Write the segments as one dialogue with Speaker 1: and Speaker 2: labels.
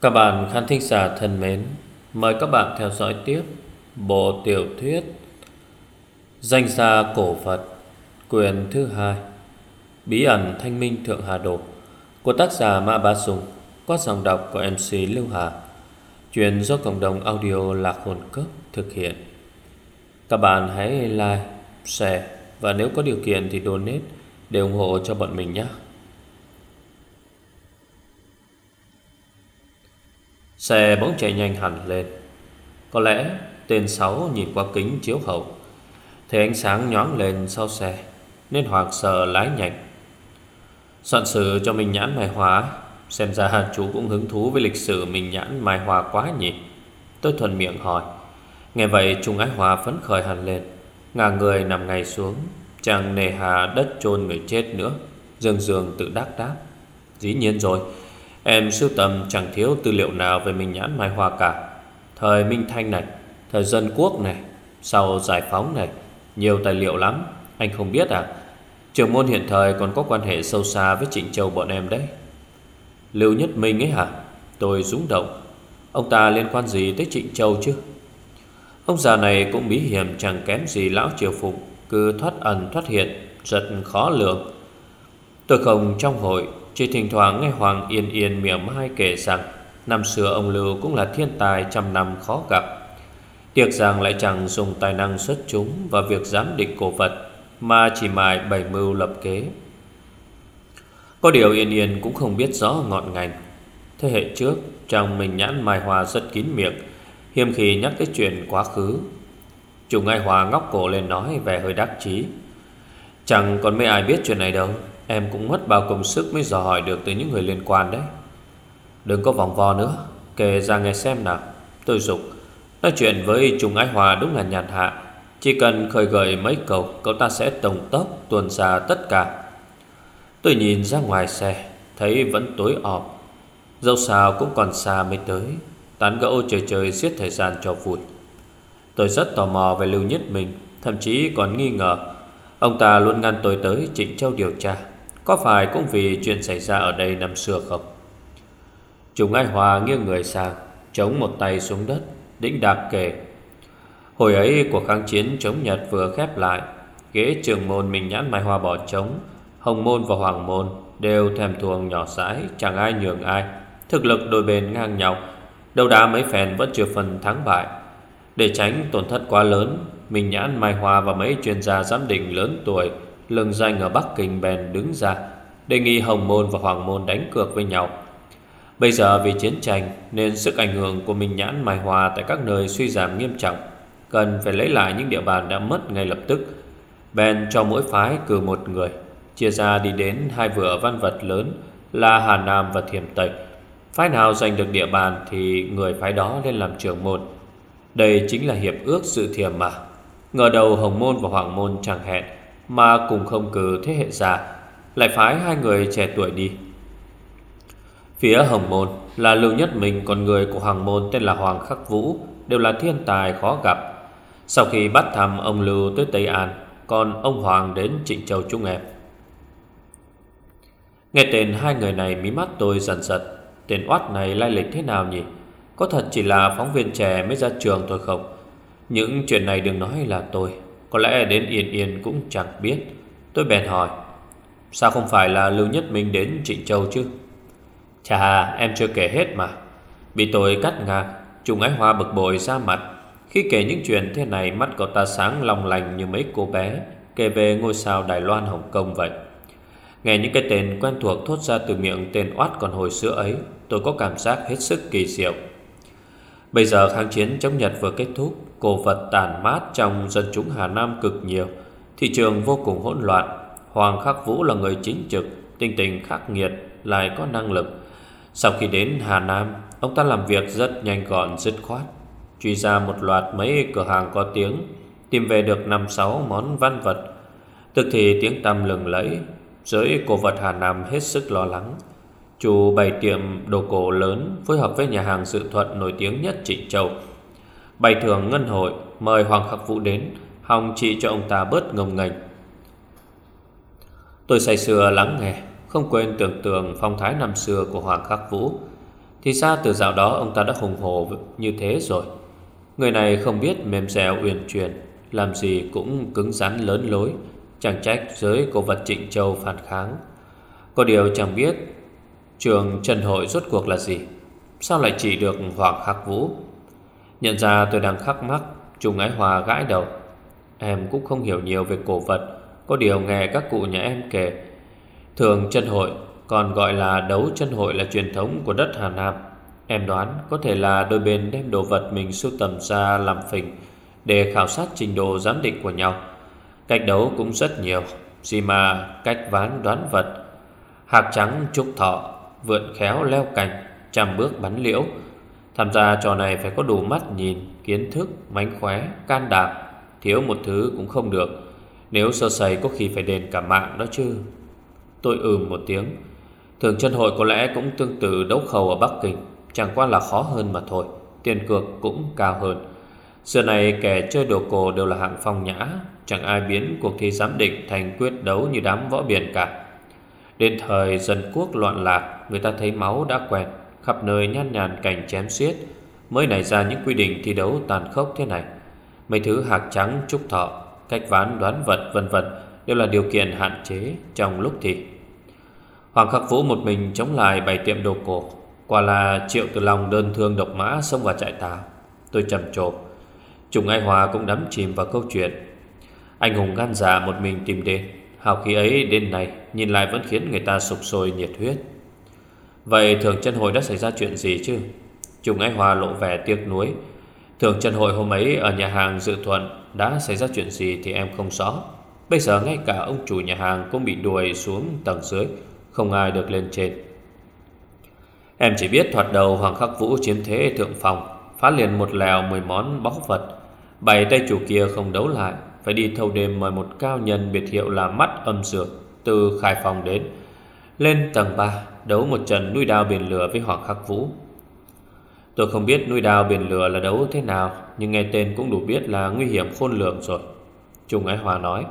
Speaker 1: Các bạn khán thính giả thân mến, mời các bạn theo dõi tiếp bộ tiểu thuyết Danh gia cổ Phật, quyền thứ hai, Bí ẩn Thanh minh Thượng Hà Đồ của tác giả Mã Bá Sùng, qua giọng đọc của MC Lưu Hà, truyền do cộng đồng audio Lạc Hồn Cấp thực hiện. Các bạn hãy like, share và nếu có điều kiện thì donate để ủng hộ cho bọn mình nhé. Xe bỗng chạy nhanh hẳn lên. Có lẽ tên Sáu nhìn qua kính chiếu hậu, Thấy ánh sáng nhoáng lên sau xe, Nên Hoàng sợ lái nhanh. Soạn sử cho mình nhãn mài hóa, Xem ra chú cũng hứng thú với lịch sử mình nhãn mài hòa quá nhỉ? Tôi thuần miệng hỏi. Nghe vậy Trung Ái Hòa phấn khởi hẳn lên, Ngả người nằm ngay xuống, chàng nề hà đất chôn người chết nữa, Dương Dương tự đắc đáp. Dĩ nhiên rồi Em sưu tầm chẳng thiếu tư liệu nào về Minh Nhãn Mai Hoa cả. Thời Minh Thanh này, Thời dân quốc này, Sau giải phóng này, Nhiều tài liệu lắm, Anh không biết à? Trường môn hiện thời còn có quan hệ sâu xa với Trịnh Châu bọn em đấy. Lưu Nhất Minh ấy hả? Tôi rúng động. Ông ta liên quan gì tới Trịnh Châu chứ? Ông già này cũng bí hiểm chẳng kém gì lão triều phụng, Cứ thoát ẩn thoát hiện, Rất khó lường. Tôi không trong hội chỉ thỉnh thoảng nghe Hoàng Yên Yên miệng mai kể rằng, Năm xưa ông Lưu cũng là thiên tài trăm năm khó gặp. Tiếc rằng lại chẳng dùng tài năng xuất chúng và việc giám định cổ vật, Mà chỉ mài bảy mưu lập kế. Có điều Yên Yên cũng không biết rõ ngọn ngành. Thế hệ trước Trong mình nhãn Mai Hòa rất kín miệng, Hiếm khi nhắc tới chuyện quá khứ. Chủ Ngai Hòa ngóc cổ lên nói vẻ hơi đắc chí. Chẳng còn mấy ai biết chuyện này đâu. Em cũng mất bao công sức mới dò hỏi được từ những người liên quan đấy. Đừng có vòng vo nữa, Kể ra nghe xem nào. Tôi dục, Nói chuyện với Trung Ái Hòa đúng là nhàn hạ. Chỉ cần khởi gợi mấy câu, Cậu ta sẽ tổng tốc tuần ra tất cả. Tôi nhìn ra ngoài xe, Thấy vẫn tối ọp Dẫu sao cũng còn xa mới tới, Tán gẫu trời trời giết thời gian cho vui. Tôi rất tò mò về Lưu Nhất mình Thậm chí còn nghi ngờ. Ông ta luôn ngăn tôi tới Trịnh Châu điều tra có phải cũng vì chuyện xảy ra ở đây năm xưa không? Trùng Ai Hòa nghiêng người sang, Chống một tay xuống đất, Đĩnh đạc kể. Hồi ấy cuộc kháng chiến chống Nhật vừa khép lại, Ghế trường môn mình nhãn mai hoa bỏ trống, Hồng môn và hoàng môn Đều thèm thuồng nhỏ sãi, Chẳng ai nhường ai. Thực lực đôi bên ngang nhau, Đâu đá mấy phèn vẫn chưa phần thắng bại. Để tránh tổn thất quá lớn Mình nhãn mai hoa và mấy chuyên gia giám định lớn tuổi lương danh ở Bắc Kinh bèn đứng ra đề nghị Hồng Môn và Hoàng Môn đánh cược với nhau. Bây giờ vì chiến tranh nên sức ảnh hưởng của Minh Nhãn Mai Hòa tại các nơi suy giảm nghiêm trọng, cần phải lấy lại những địa bàn đã mất ngay lập tức. Bèn cho mỗi phái cử một người, chia ra đi đến hai vựa văn vật lớn là Hà Nam và Thiểm Tây. Phái nào giành được địa bàn thì người phái đó lên làm trưởng môn. Đây chính là hiệp ước sự thiềm mà. Ngờ đầu Hồng Môn và Hoàng Môn chẳng hẹn mà cùng không cử thế hệ già. Lại phái hai người trẻ tuổi đi. Phía Hồng Môn là Lưu Nhất Minh Còn người của Hoàng Môn tên là Hoàng Khắc Vũ Đều là thiên tài khó gặp. Sau khi bắt thăm ông Lưu tới Tây An, Còn ông Hoàng đến Trịnh Châu Trung em Nghe tên hai người này, mí mắt tôi dần giật. Tên oát này lai lịch thế nào nhỉ? Có thật chỉ là phóng viên trẻ mới ra trường thôi không? Những chuyện này đừng nói là tôi có lẽ đến Yên Yên cũng chẳng biết. Tôi bèn hỏi, Sao không phải là Lưu Nhất Minh đến Trịnh Châu chứ? Chà, em chưa kể hết mà. Bị tôi cắt ngang Trung Ái Hoa bực bội ra mặt. Khi kể những chuyện thế này, Mắt cậu ta sáng long lành như mấy cô bé Kể về ngôi sao Đài Loan, Hồng Kông vậy. Nghe những cái tên quen thuộc thốt ra từ miệng tên oát còn hồi xưa ấy, Tôi có cảm giác hết sức kỳ diệu. Bây giờ kháng chiến chống Nhật vừa kết thúc Cổ vật tàn mát trong dân chúng Hà Nam cực nhiều. Thị trường vô cùng hỗn loạn. Hoàng Khắc Vũ là người chính trực, Tinh tình khắc nghiệt, Lại có năng lực. Sau khi đến Hà Nam, Ông ta làm việc rất nhanh gọn, dứt khoát. Truy ra một loạt mấy cửa hàng có tiếng, Tìm về được 5-6 món văn vật. Tức thì tiếng tăm lừng lẫy, Giới cổ vật Hà Nam hết sức lo lắng. Chủ bày tiệm đồ cổ lớn Phối hợp với nhà hàng sự thuận nổi tiếng nhất Trịnh Châu. Bày thường ngân hội, Mời Hoàng Khắc Vũ đến, Hòng trị cho ông ta bớt ngông nghênh. Tôi say sưa lắng nghe, Không quên tưởng tượng phong thái năm xưa của Hoàng Khắc Vũ. Thì xa từ dạo đó ông ta đã hùng hồ như thế rồi. Người này không biết mềm dẻo uyển chuyển, Làm gì cũng cứng rắn lớn lối, Chẳng trách giới cổ vật Trịnh Châu phản kháng. Có điều chẳng biết Trường Trần Hội rốt cuộc là gì, Sao lại chỉ được Hoàng Khắc Vũ? Nhận ra tôi đang khắc mắc Trung Ái Hòa gãi đầu. Em cũng không hiểu nhiều về cổ vật, Có điều nghe các cụ nhà em kể. Thường chân hội, Còn gọi là đấu chân hội là truyền thống của đất Hà Nam. Em đoán có thể là đôi bên đem đồ vật mình sưu tầm ra làm phình Để khảo sát trình độ giám định của nhau. Cách đấu cũng rất nhiều, Gì mà cách ván đoán vật. Hạc trắng trúc thọ, Vượn khéo leo cành, Trăm bước bắn liễu. Tham gia trò này phải có đủ mắt nhìn Kiến thức, mánh khóe, can đảm. Thiếu một thứ cũng không được. Nếu sơ sẩy có khi phải đền cả mạng đó chứ. Tôi ừm một tiếng. Thường chân hội có lẽ cũng tương tự đấu khẩu ở Bắc Kinh. Chẳng qua là khó hơn mà thôi. Tiền cược cũng cao hơn. Xưa này kẻ chơi đồ cổ đều là hạng phong nhã. Chẳng ai biến cuộc thi giám định thành quyết đấu như đám võ biển cả. Đến thời dân quốc loạn lạc Người ta thấy máu đã quen. Khắp nơi nhan nhàn cảnh chém xiết, Mới nảy ra những quy định thi đấu tàn khốc thế này. Mấy thứ hạc trắng, trúc thọ, Cách ván, đoán vật, vân vân Đều là điều kiện hạn chế trong lúc thi. Hoàng Khắc Vũ một mình chống lại bảy tiệm đồ cổ, Quả là triệu từ lòng đơn thương độc mã xông vào trại tà. Tôi trầm trồ Trùng Ai Hòa cũng đắm chìm vào câu chuyện. Anh hùng gan dạ một mình tìm đến Hào khí ấy đến nay Nhìn lại vẫn khiến người ta sụp sôi nhiệt huyết. Vậy thường chân hội đã xảy ra chuyện gì chứ? Trùng Ái Hòa lộ vẻ tiếc nuối. Thường chân hội hôm ấy ở nhà hàng Dự Thuận, Đã xảy ra chuyện gì thì em không rõ. Bây giờ ngay cả ông chủ nhà hàng Cũng bị đuổi xuống tầng dưới, Không ai được lên trên. Em chỉ biết thoạt đầu Hoàng Khắc Vũ chiếm thế thượng phòng, Phá liền một lèo mười món bóc vật. Bảy tay chủ kia không đấu lại, Phải đi thâu đêm mời một cao nhân biệt hiệu là mắt âm dược Từ khai phòng đến. Lên tầng 3 Đấu một trận nuôi đao biển lửa với Hoàng Khắc Vũ. Tôi không biết nuôi đao biển lửa là đấu thế nào, Nhưng nghe tên cũng đủ biết là nguy hiểm khôn lường rồi. Trung Ái Hòa nói,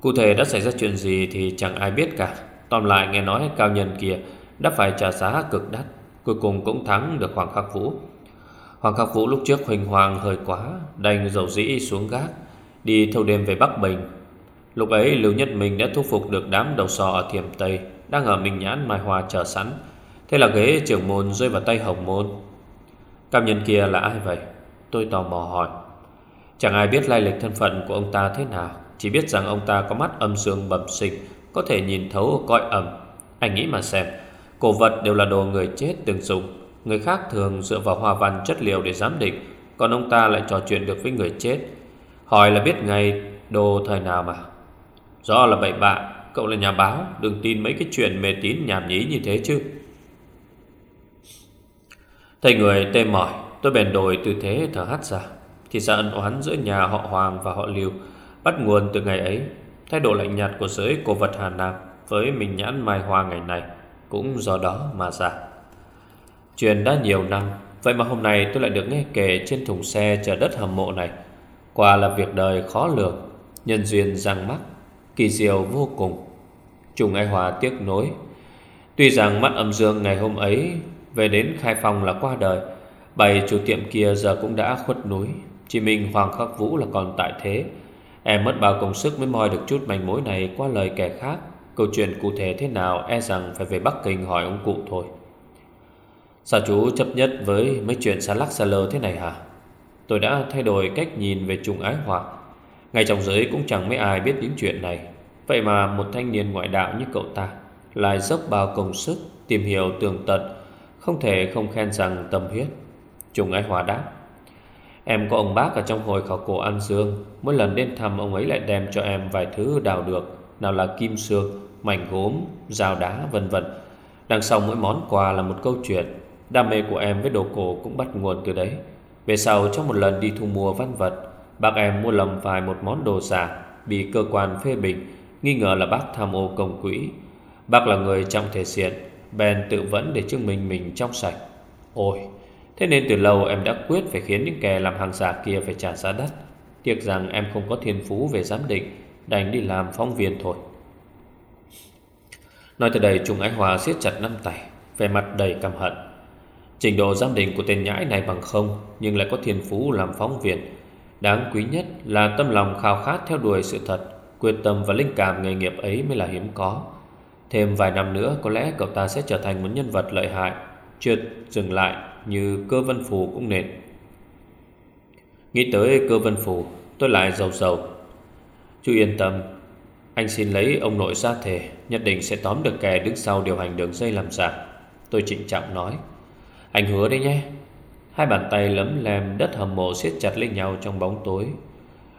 Speaker 1: Cụ thể đã xảy ra chuyện gì thì chẳng ai biết cả. Tóm lại nghe nói cao nhân kia Đã phải trả giá cực đắt, Cuối cùng cũng thắng được Hoàng Khắc Vũ. Hoàng Khắc Vũ lúc trước huỳnh hoàng hơi quá, Đành dầu dĩ xuống gác, Đi thâu đêm về Bắc Bình. Lúc ấy Lưu Nhất Minh đã thu phục được đám đầu sò ở Thiểm Tây. Đang ở Minh Nhãn, Mai Hoa chờ sẵn. Thế là ghế trưởng môn rơi vào tay Hồng Môn. Cảm nhân kia là ai vậy? Tôi tò mò hỏi. Chẳng ai biết lai lịch thân phận của ông ta thế nào, Chỉ biết rằng ông ta có mắt âm dương bẩm sinh, Có thể nhìn thấu coi ẩm Anh nghĩ mà xem, Cổ vật đều là đồ người chết từng dùng, Người khác thường dựa vào hoa văn chất liệu để giám định, Còn ông ta lại trò chuyện được với người chết. Hỏi là biết ngày đồ thời nào mà? Do là bậy bạ. Cậu là nhà báo, Đừng tin mấy cái chuyện mê tín nhảm nhí như thế chứ. Thầy người tê mỏi, Tôi bèn đổi tư thế thở hắt ra. Thì ra ân oán giữa nhà họ Hoàng và họ Liêu Bắt nguồn từ ngày ấy. Thái độ lạnh nhạt của giới cổ vật Hà Nam Với mình nhãn mai hoa ngày này Cũng do đó mà ra. Chuyện đã nhiều năm, Vậy mà hôm nay tôi lại được nghe kể Trên thùng xe chở đất hầm mộ này. Quả là việc đời khó lường, Nhân duyên răng mắc. Kỳ diệu vô cùng. Trùng Ai Hòa tiếc nối. Tuy rằng mắt âm dương ngày hôm ấy Về đến khai phòng là qua đời Bảy chủ tiệm kia giờ cũng đã khuất núi. Chỉ mình Hoàng Khắc Vũ là còn tại thế. Em mất bao công sức mới moi được chút manh mối này qua lời kẻ khác. Câu chuyện cụ thể thế nào e rằng phải về Bắc Kinh hỏi ông cụ thôi. Sao chú chấp nhất với mấy chuyện xa lắc xa lơ thế này hả? Tôi đã thay đổi cách nhìn về trùng ái hòa. Ngay trong giới cũng chẳng mấy ai biết những chuyện này. Vậy mà một thanh niên ngoại đạo như cậu ta Lại dốc bao công sức Tìm hiểu tường tận Không thể không khen rằng tâm huyết Trùng ái hòa đáp Em có ông bác ở trong hồi khảo cổ An Dương Mỗi lần đến thăm ông ấy lại đem cho em vài thứ đào được Nào là kim sương, mảnh gốm, dao đá vân vân. Đằng sau mỗi món quà là một câu chuyện Đam mê của em với đồ cổ cũng bắt nguồn từ đấy. Về sau trong một lần đi thu mua văn vật Bác em mua lầm vài một món đồ giả Bị cơ quan phê bình, Nghi ngờ là bác tham ô công quỹ. Bác là người trong thể diện, Bèn tự vẫn để chứng minh mình trong sạch. Ôi, Thế nên từ lâu em đã quyết phải khiến những kẻ làm hàng giả kia phải trả giá đắt. Tiếc rằng em không có thiên phú về giám định, Đành đi làm phóng viên thôi. Nói từ đây, Trung Ái Hòa siết chặt năm tay Về mặt đầy căm hận. Trình độ giám định của tên nhãi này bằng không, Nhưng lại có thiên phú làm phóng viên. Đáng quý nhất là tâm lòng khao khát theo đuổi sự thật, Quyết tâm và linh cảm nghề nghiệp ấy mới là hiếm có. Thêm vài năm nữa, có lẽ cậu ta sẽ trở thành một nhân vật lợi hại, trượt, dừng lại như cơ vân phù cũng nên. Nghĩ tới cơ vân phù, tôi lại giàu giàu. Chú yên tâm, Anh xin lấy ông nội ra thể Nhất định sẽ tóm được kẻ đứng sau điều hành đường dây làm giả. Tôi trịnh trọng nói, Anh hứa đấy nhé. Hai bàn tay lấm lem đất hầm mộ siết chặt lên nhau trong bóng tối.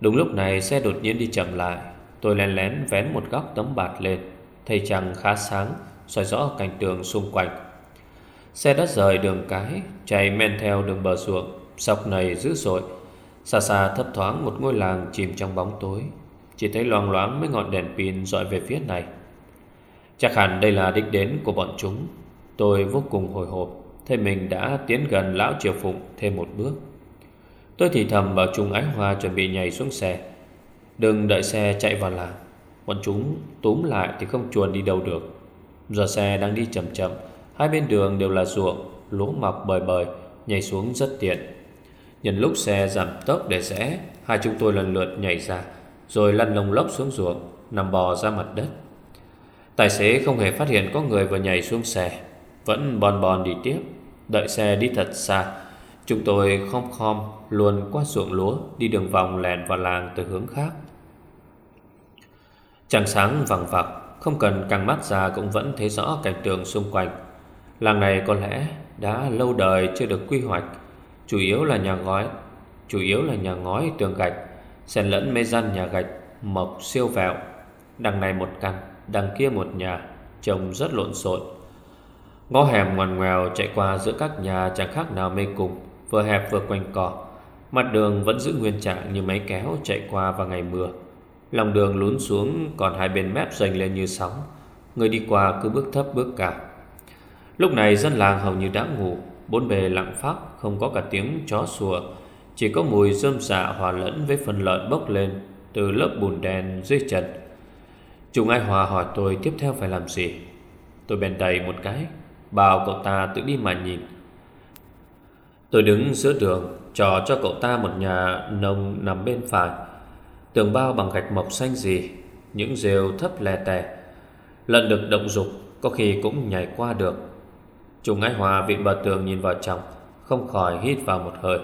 Speaker 1: Đúng lúc này, xe đột nhiên đi chậm lại. Tôi lén lén vén một góc tấm bạt lên. Thấy trăng khá sáng, soi rõ cảnh tường xung quanh. Xe đã rời đường cái, Chạy men theo đường bờ ruộng. Sọc này dữ dội, Xa xa thấp thoáng một ngôi làng chìm trong bóng tối. Chỉ thấy loang loáng mấy ngọn đèn pin dọi về phía này. Chắc hẳn đây là đích đến của bọn chúng. Tôi vô cùng hồi hộp thế mình đã tiến gần lão triều phụng thêm một bước. Tôi thì thầm vào trung ái hoa chuẩn bị nhảy xuống xe. Đừng đợi xe chạy vào làng. Bọn chúng túm lại thì không chuồn đi đâu được. Giờ xe đang đi chậm chậm, Hai bên đường đều là ruộng, Lúa mọc bời bời, Nhảy xuống rất tiện. Nhân lúc xe giảm tốc để rẽ, Hai chúng tôi lần lượt nhảy ra, Rồi lăn lông lốc xuống ruộng, Nằm bò ra mặt đất. Tài xế không hề phát hiện có người vừa nhảy xuống xe, Vẫn bòn bòn đi tiếp. Đợi xe đi thật xa, Chúng tôi khom khom luôn qua ruộng lúa Đi đường vòng lèn vào làng từ hướng khác. Trăng sáng vàng vặc, Không cần căng mắt ra cũng vẫn thấy rõ cảnh tượng xung quanh. Làng này có lẽ đã lâu đời chưa được quy hoạch, Chủ yếu là nhà ngói, Chủ yếu là nhà ngói tường gạch, xen lẫn mê gian nhà gạch, Mộc, siêu vẹo. Đằng này một căn, Đằng kia một nhà, Trông rất lộn xộn. Ngõ hẻm ngoằn ngoèo chạy qua giữa các nhà chẳng khác nào mê cung, Vừa hẹp vừa quanh cỏ Mặt đường vẫn giữ nguyên trạng như máy kéo chạy qua vào ngày mưa. Lòng đường lún xuống còn hai bên mép dành lên như sóng. Người đi qua cứ bước thấp bước cả. Lúc này dân làng hầu như đã ngủ Bốn bề lặng phát Không có cả tiếng chó sủa. Chỉ có mùi rơm dạ hòa lẫn với phần lợn bốc lên Từ lớp bùn đen dưới chân. Trung Ai Hòa hỏi tôi tiếp theo phải làm gì? Tôi bèn đầy một cái. Bảo cậu ta tự đi mà nhìn. Tôi đứng giữa đường, Trò cho cậu ta một nhà nông nằm bên phải. Tường bao bằng gạch mộc xanh gì, Những rêu thấp lè tè. Lần được động dục, Có khi cũng nhảy qua được. Chủ Ái Hòa vịn bờ tường nhìn vào trong, Không khỏi hít vào một hơi.